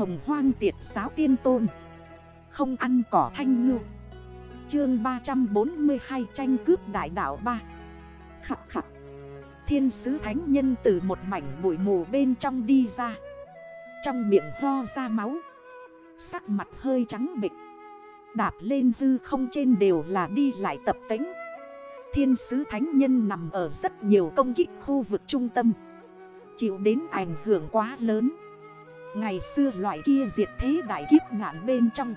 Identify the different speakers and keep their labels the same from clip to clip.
Speaker 1: Hồng hoang tiệt giáo tiên tôn. Không ăn cỏ thanh ngư. Chương 342 tranh cướp đại đảo 3 Khắc khắc. Thiên sứ thánh nhân từ một mảnh bụi mù bên trong đi ra. Trong miệng ho ra máu. Sắc mặt hơi trắng bịch Đạp lên hư không trên đều là đi lại tập tính Thiên sứ thánh nhân nằm ở rất nhiều công kích khu vực trung tâm. Chịu đến ảnh hưởng quá lớn. Ngày xưa loại kia diệt thế đại kiếp nạn bên trong.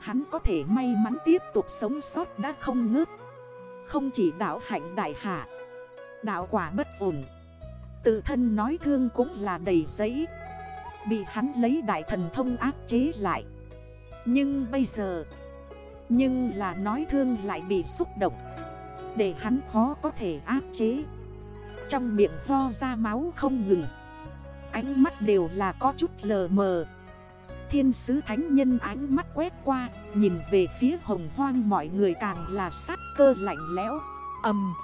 Speaker 1: Hắn có thể may mắn tiếp tục sống sót đã không ngớt. Không chỉ đảo hạnh đại hạ Đảo quả bất ổn. Tự thân nói thương cũng là đầy giấy. Bị hắn lấy đại thần thông áp chế lại. Nhưng bây giờ, Nhưng là nói thương lại bị xúc động. Để hắn khó có thể áp chế. Trong miệng ho ra máu không ngừng. Ánh mắt đều là có chút lờ mờ. Thiên sứ thánh nhân ánh mắt quét qua, Nhìn về phía hồng hoang mọi người càng là sát cơ lạnh lẽo. Âm.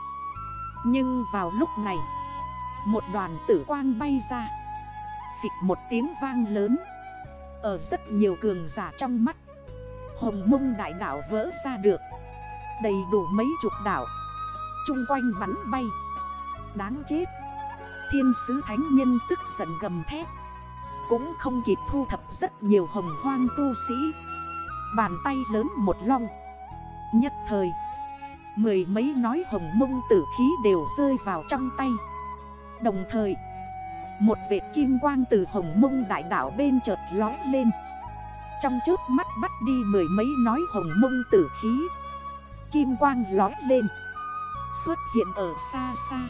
Speaker 1: Nhưng vào lúc này, Một đoàn tử quang bay ra. Phịch một tiếng vang lớn. Ở rất nhiều cường giả trong mắt, Hồng mông đại đảo vỡ ra được. Đầy đủ mấy chục đảo. Trung quanh bắn bay. Đáng chết. Thiên sứ thánh nhân tức giận gầm thét. Cũng không kịp thu thập rất nhiều hồng hoang tu sĩ. Bàn tay lớn một long. Nhất thời, Mười mấy nói hồng mông tử khí đều rơi vào trong tay. Đồng thời, Một vệt kim quang từ hồng mông đại đảo bên chợt lói lên. Trong trước mắt bắt đi mười mấy nói hồng mông tử khí, Kim quang lói lên. Xuất hiện ở xa xa.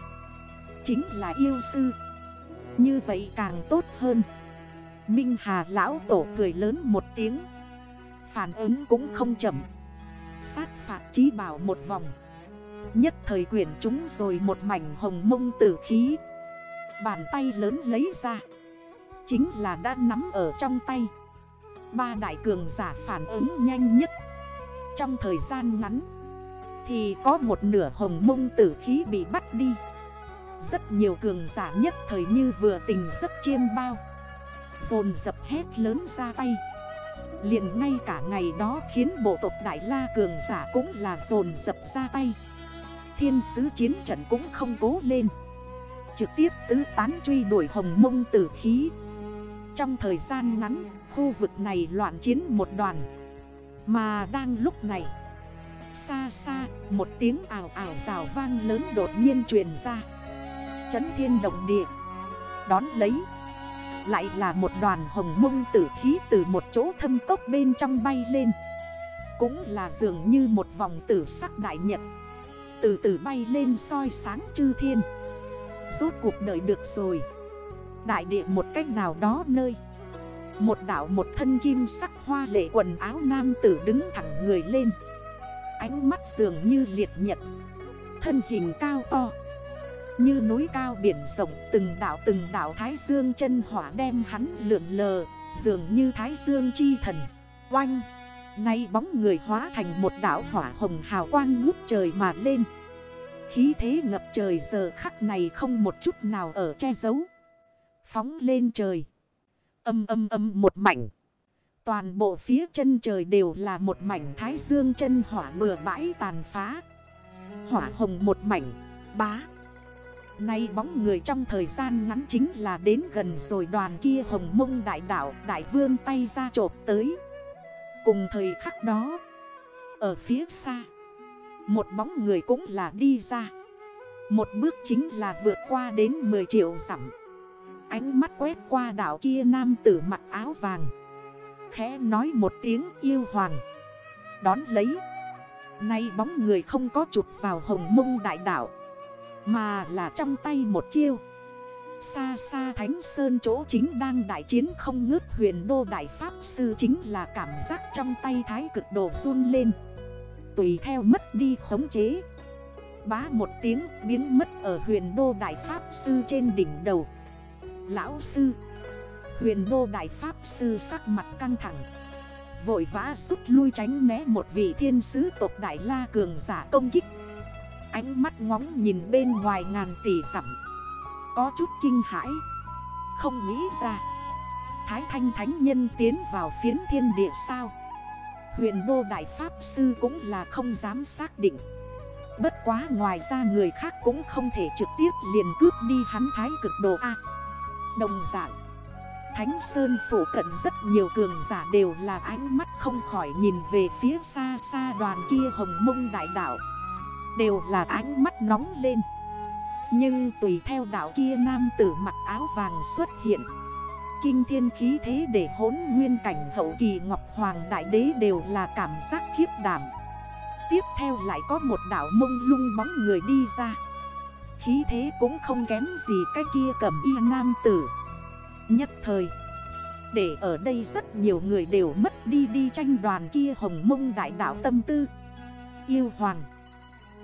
Speaker 1: Chính là yêu sư. Như vậy càng tốt hơn. Minh Hà lão tổ cười lớn một tiếng. Phản ứng cũng không chậm. Sát phạt trí bảo một vòng. Nhất thời quyển chúng rồi một mảnh hồng mông tử khí. Bàn tay lớn lấy ra. Chính là đã nắm ở trong tay. Ba đại cường giả phản ứng nhanh nhất. Trong thời gian ngắn, Thì có một nửa hồng mông tử khí bị bắt đi. Rất nhiều cường giả nhất thời như vừa tình giấc chiêm bao. Dồn dập hét lớn ra tay. Liền ngay cả ngày đó khiến bộ tộc Đại La cường giả cũng là dồn dập ra tay. Thiên sứ chiến trận cũng không cố lên. Trực tiếp tứ tán truy đuổi hồng mông tử khí. Trong thời gian ngắn, khu vực này loạn chiến một đoàn. Mà đang lúc này, Xa xa, một tiếng ảo ảo rào vang lớn đột nhiên truyền ra. Chấn thiên động địa. Đón lấy, Lại là một đoàn hồng mông tử khí từ một chỗ thâm cốc bên trong bay lên. Cũng là dường như một vòng tử sắc đại nhật. Từ từ bay lên soi sáng chư thiên. Rốt cuộc đợi được rồi. Đại địa một cách nào đó nơi. Một đảo một thân kim sắc hoa lệ quần áo nam tử đứng thẳng người lên. Ánh mắt dường như liệt nhật. Thân hình cao to. Như núi cao biển rộng từng đảo từng đảo Thái Dương chân hỏa đem hắn lượn lờ Dường như Thái Dương chi thần. Oanh! Nay bóng người hóa thành một đảo hỏa hồng hào quang ngút trời mà lên. Khí thế ngập trời giờ khắc này không một chút nào ở che giấu. Phóng lên trời. Âm âm âm một mảnh. Toàn bộ phía chân trời đều là một mảnh thái dương chân hỏa bừa bãi tàn phá. Hỏa hồng một mảnh, bá! Nay bóng người trong thời gian ngắn chính là đến gần rồi đoàn kia hồng mông đại đảo, Đại vương tay ra trộp tới. Cùng thời khắc đó, Ở phía xa, Một bóng người cũng là đi ra. Một bước chính là vượt qua đến 10 triệu dặm. Ánh mắt quét qua đảo kia nam tử mặc áo vàng, Khẽ nói một tiếng yêu hoàng. Đón lấy, Nay bóng người không có chụp vào hồng mông đại đảo. Mà là trong tay một chiêu. Xa xa Thánh Sơn chỗ chính đang đại chiến không ngớt huyền đô đại pháp sư chính là cảm giác trong tay thái cực độ run lên. Tùy theo mất đi khống chế. Bá một tiếng biến mất ở huyền đô đại pháp sư trên đỉnh đầu. Lão sư, Huyền đô đại pháp sư sắc mặt căng thẳng. Vội vã rút lui tránh né một vị thiên sứ tộc đại la cường giả công kích. Ánh mắt ngóng nhìn bên ngoài ngàn tỷ dặm. Có chút kinh hãi. Không nghĩ ra. Thái Thanh Thánh Nhân tiến vào phiến thiên địa sao? Huyền Đô Đại Pháp Sư cũng là không dám xác định. Bất quá ngoài ra người khác cũng không thể trực tiếp liền cướp đi hắn thái cực đồ A. Đồng dạng, Thánh Sơn phủ cận rất nhiều cường giả đều là ánh mắt không khỏi nhìn về phía xa xa đoàn kia hồng mông đại đảo Đều là ánh mắt nóng lên. Nhưng tùy theo đảo kia nam tử mặc áo vàng xuất hiện, Kinh thiên khí thế để hốn nguyên cảnh hậu kỳ Ngọc Hoàng Đại Đế đều là cảm giác khiếp đảm. Tiếp theo lại có một đảo mông lung bóng người đi ra. Khí thế cũng không kém gì cái kia cầm y nam tử. Nhất thời, Để ở đây rất nhiều người đều mất đi đi tranh đoàn kia hồng mông đại đảo tâm tư. Yêu hoàng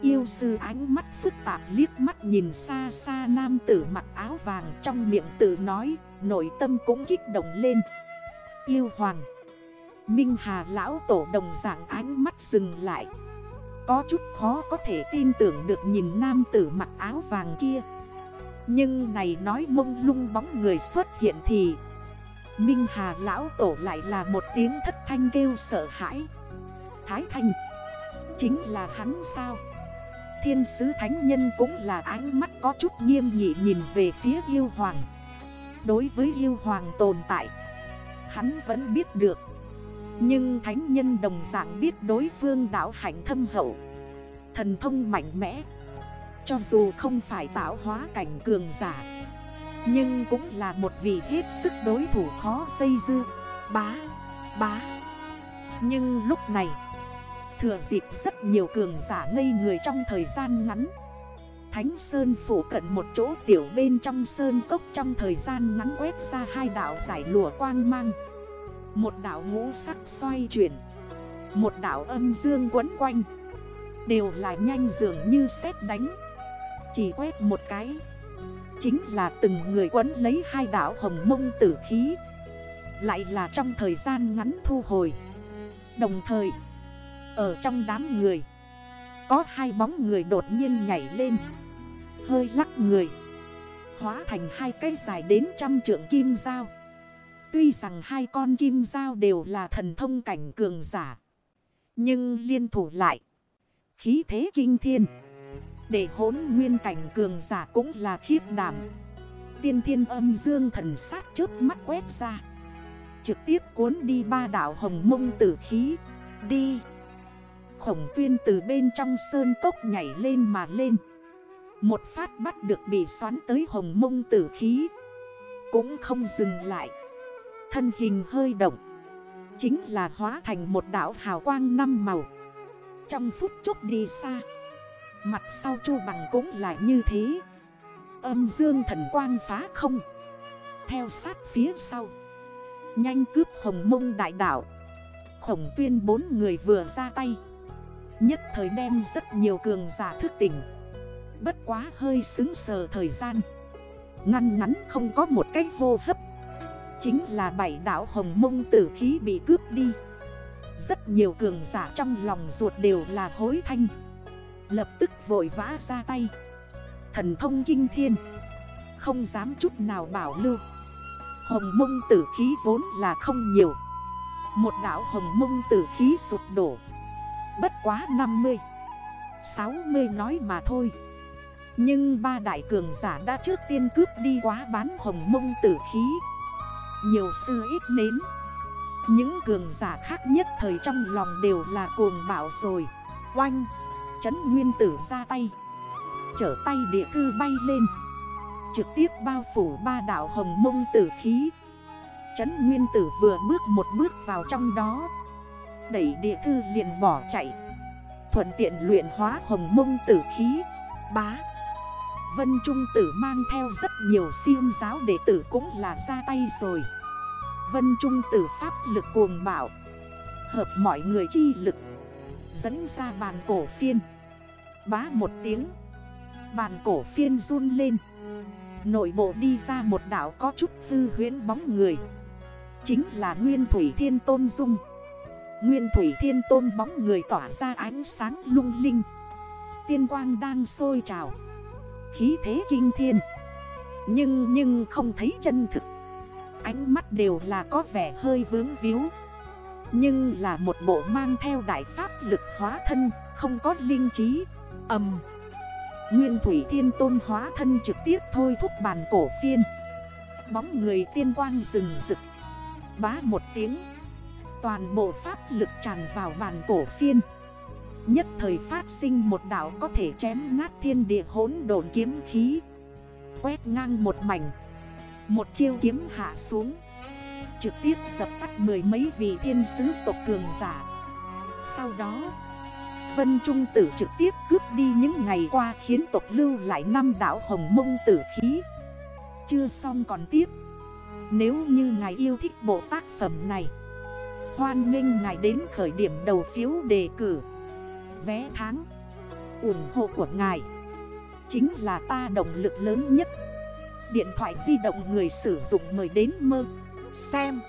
Speaker 1: Yêu sư ánh mắt phức tạp liếc mắt nhìn xa xa nam tử mặc áo vàng trong miệng tự nói, Nội tâm cũng kích động lên. Yêu hoàng, Minh Hà lão tổ đồng dạng ánh mắt dừng lại. Có chút khó có thể tin tưởng được nhìn nam tử mặc áo vàng kia. Nhưng này nói mông lung bóng người xuất hiện thì Minh Hà lão tổ lại là một tiếng thất thanh kêu sợ hãi. Thái thanh, Chính là hắn sao? Thiên sứ thánh nhân cũng là ánh mắt có chút nghiêm nghị nhìn về phía yêu hoàng. Đối với yêu hoàng tồn tại Hắn vẫn biết được. Nhưng thánh nhân đồng dạng biết đối phương đảo hạnh thâm hậu Thần thông mạnh mẽ. Cho dù không phải tạo hóa cảnh cường giả Nhưng cũng là một vị hết sức đối thủ khó xây dư. Bá, bá. Nhưng lúc này Thừa dịp rất nhiều cường giả ngây người trong thời gian ngắn. Thánh Sơn phủ cận một chỗ tiểu bên trong sơn cốc trong thời gian ngắn quét ra hai đảo giải lùa quang mang. Một đảo ngũ sắc xoay chuyển, Một đảo âm dương quấn quanh. Đều là nhanh dường như xét đánh. Chỉ quét một cái, Chính là từng người quấn lấy hai đảo hồng mông tử khí. Lại là trong thời gian ngắn thu hồi. Đồng thời ở trong đám người. Có hai bóng người đột nhiên nhảy lên. Hơi lắc người. Hóa thành hai cây dài đến trăm trượng kim dao. Tuy rằng hai con kim dao đều là thần thông cảnh cường giả. Nhưng liên thủ lại. Khí thế kinh thiên. Để hốn nguyên cảnh cường giả cũng là khiếp đảm. Tiên thiên âm dương thần sát trước mắt quét ra. Trực tiếp cuốn đi ba đảo hồng mông tử khí. Đi. Khổng tuyên từ bên trong sơn cốc nhảy lên mà lên. Một phát bắt được bị xoắn tới hồng mông tử khí. Cũng không dừng lại. Thân hình hơi động. Chính là hóa thành một đảo hào quang năm màu. Trong phút chốc đi xa. Mặt sau chu bằng cũng là như thế. Âm dương thần quang phá không. Theo sát phía sau. Nhanh cướp hồng mông đại đảo. Khổng tuyên bốn người vừa ra tay. Nhất thời đem rất nhiều cường giả thức tỉnh. Bất quá hơi xứng sờ thời gian. Ngăn ngắn không có một cách hô hấp. Chính là bảy đảo hồng mông tử khí bị cướp đi. Rất nhiều cường giả trong lòng ruột đều là hối thanh. Lập tức vội vã ra tay. Thần thông kinh thiên. Không dám chút nào bảo lưu. Hồng mông tử khí vốn là không nhiều. Một đảo hồng mông tử khí sụp đổ. Bất quá 50 60 nói mà thôi. Nhưng ba đại cường giả đã trước tiên cướp đi quá bán hồng mông tử khí. Nhiều sư ít nến. Những cường giả khác nhất thời trong lòng đều là cuồng bạo rồi. Oanh Chấn nguyên tử ra tay. Chở tay địa thư bay lên. Trực tiếp bao phủ ba đảo hồng mông tử khí. Chấn nguyên tử vừa bước một bước vào trong đó. Đẩy địa thư liền bỏ chạy. Thuận tiện luyện hóa hồng mông tử khí. Bá. Vân Trung Tử mang theo rất nhiều siêu giáo đệ tử cũng là ra tay rồi. Vân Trung Tử pháp lực cuồng bạo, Hợp mọi người chi lực. Dẫn ra bàn cổ phiên. Bá một tiếng. Bàn cổ phiên run lên. Nội bộ đi ra một đảo có chút hư huyến bóng người. Chính là Nguyên Thủy Thiên Tôn Dung. Nguyên Thủy Thiên Tôn bóng người tỏa ra ánh sáng lung linh. Tiên quang đang sôi trào. Khí thế kinh thiên. Nhưng nhưng không thấy chân thực. Ánh mắt đều là có vẻ hơi vướng víu. Nhưng là một bộ mang theo đại pháp lực hóa thân, Không có linh trí. Âm Nguyên Thủy Thiên Tôn hóa thân trực tiếp thôi thúc bàn cổ phiên. Bóng người tiên quang rừng rực. Bá một tiếng. Toàn bộ pháp lực tràn vào bàn cổ phiên. Nhất thời phát sinh một đảo có thể chém nát thiên địa hỗn độn kiếm khí. Quét ngang một mảnh. Một chiêu kiếm hạ xuống. Trực tiếp dập tắt mười mấy vị thiên sứ tộc cường giả. Sau đó, Vân Trung tử trực tiếp cướp đi những ngày qua Khiến tộc lưu lại năm đảo hồng mông tử khí. Chưa xong còn tiếp. Nếu như ngài yêu thích bộ tác phẩm này Hoan nghênh ngài đến khởi điểm đầu phiếu đề cử. Vé tháng ủng hộ của ngài Chính là ta động lực lớn nhất. Điện thoại di động người sử dụng mời đến mơ Xem.